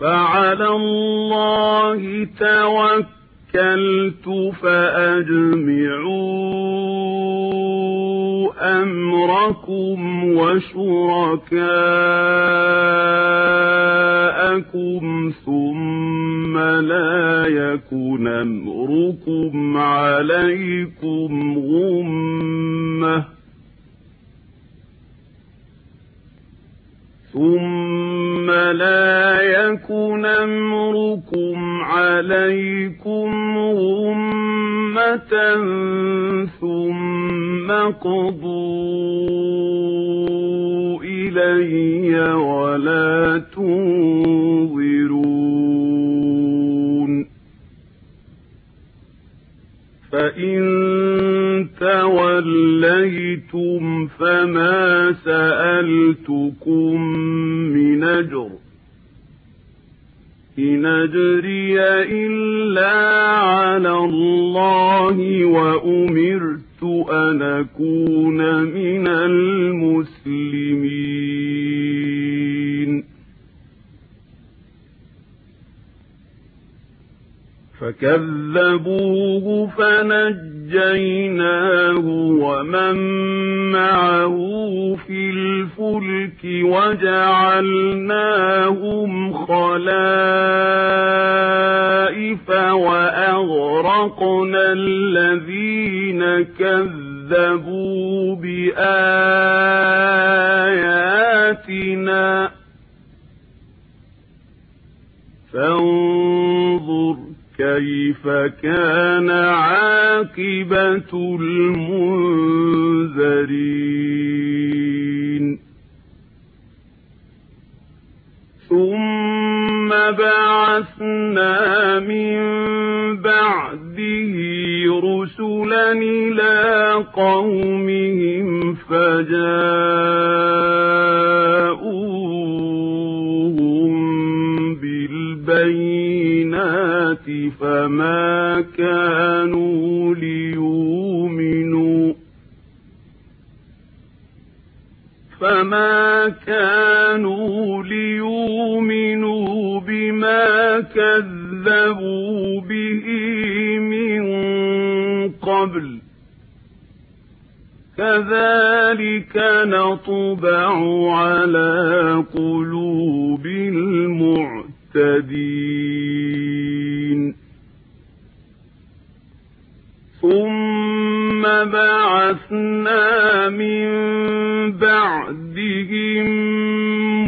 فعلى الله توكلت فأجمعوا أمركم وشركاءكم ثم لا يكن أمركم عليكم غمة عَلَيْكُمْ أمة ثُمَّ قُضُوا إِلَيَّ وَلَا تُنظِرُونَ فَإِن تَوَلَّيْتُمْ فَمَا سَأَلْتُكُمْ مِنْ أَجْرٍ إن إلا على الله وأمرت أن أكون من المسلمين. فكذبوه فنجوا نجيناه ومن معه في الفلك وجعلناهم خلائف وأغرقنا الذين كذبوا بآياتنا فانظر كيف كان عاقبة عاقبة المنذرين. ثم بعثنا من بعده رسلا إلى قومهم فجاءوهم بالبين فَمَا كَانُوا لِيُؤْمِنُوا فَمَا كَانُوا لِيُؤْمِنُوا بِمَا كَذَّبُوا بِهِ مِن قَبْلُ كذلك نطبع على قلوب المعتدين ثم بعثنا من بعدهم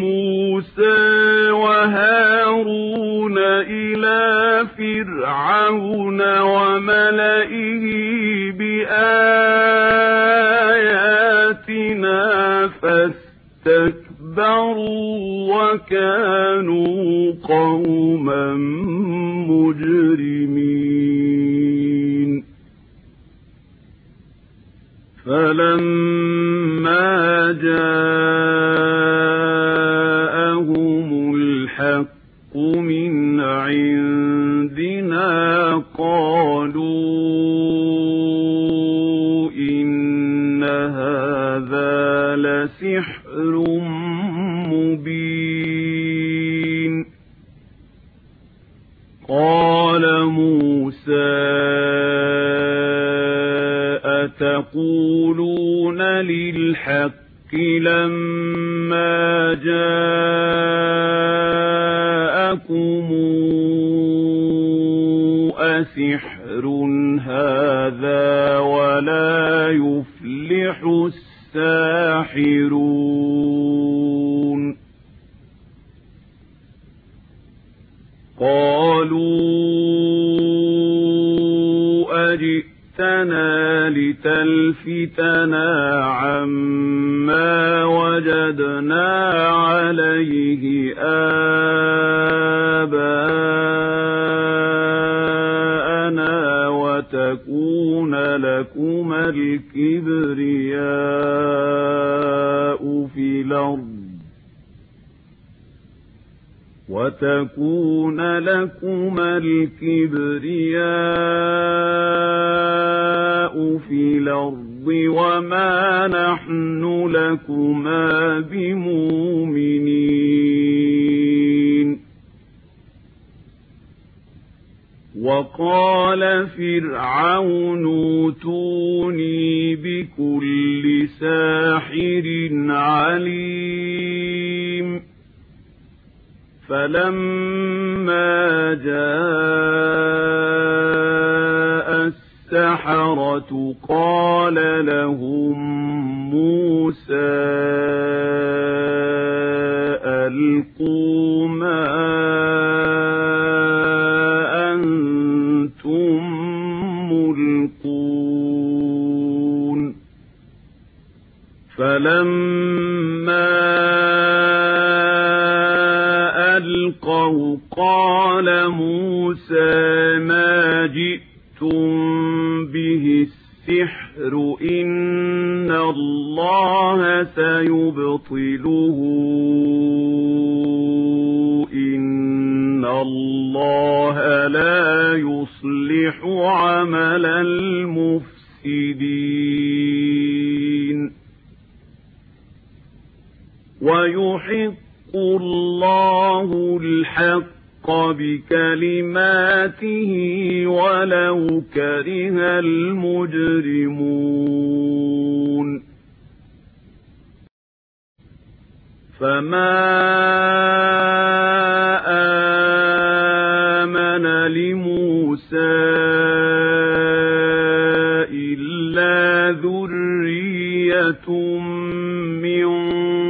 موسى وهارون إلى فرعون وملئه بآياتنا فاستكبروا وكانوا لَمْ تقولون للحق لما جاءكم أسحر هذا ولا يفلح الساحرون قالوا أجئ جئتنا لتلفتنا عما وجدنا عليه آباءنا وتكون لكم الكبرياء وتكون لكما الكبرياء في الأرض وما نحن لكما بمؤمنين وقال فرعون اوتوني بكل ساحر عليم فلما جاء السحرة قال لهم موسى ألقوا السحر إن الله سيبطله. إن الله لا يصلح عمل المفسدين. ويحق الله الحق الحق بكلماته ولو كره المجرمون. فما آمن لموسى إلا ذرية من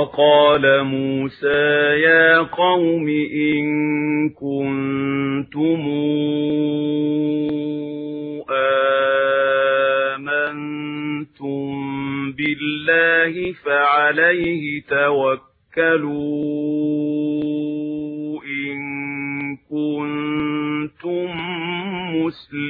وَقَالَ مُوسَى يَا قَوْمِ إِن كُنتُمْ آمَنْتُمْ بِاللَّهِ فَعَلَيْهِ تَوَكَّلُوا إِن كُنتُم مُّسْلِمِينَ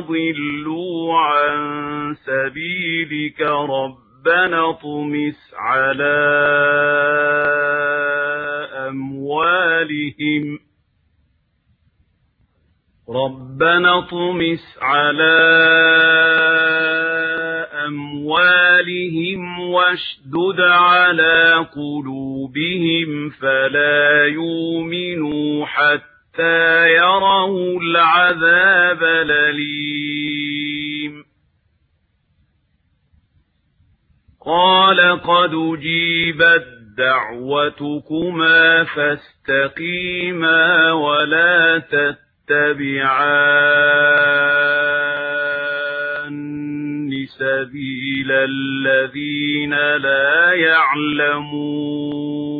ضلوا عن سبيلك ربنا طمس على أموالهم ربنا طمس على أموالهم واشدد على قلوبهم فلا يؤمنوا حتى حتى يروا العذاب لليم قال قد جيبت دعوتكما فاستقيما ولا تتبعان سبيل الذين لا يعلمون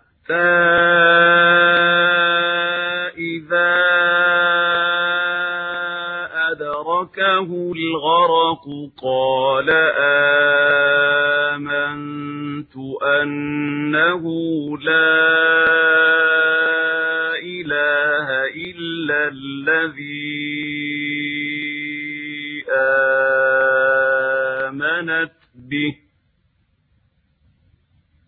إذا أدركه الغرق قال آمنت أنه لا إله إلا الذي آمنت به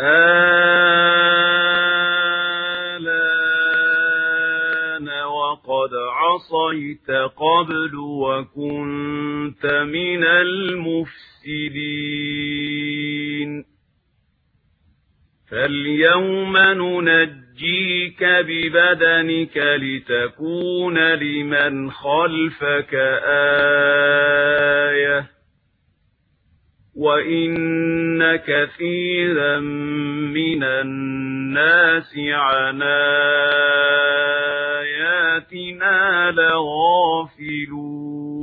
آلان وقد عصيت قبل وكنت من المفسدين. فاليوم ننجيك ببدنك لتكون لمن خلفك آية. وَإِنَّ كَثِيرًا مِنَ النَّاسِ عَنْ آيَاتِنَا لَغَافِلُونَ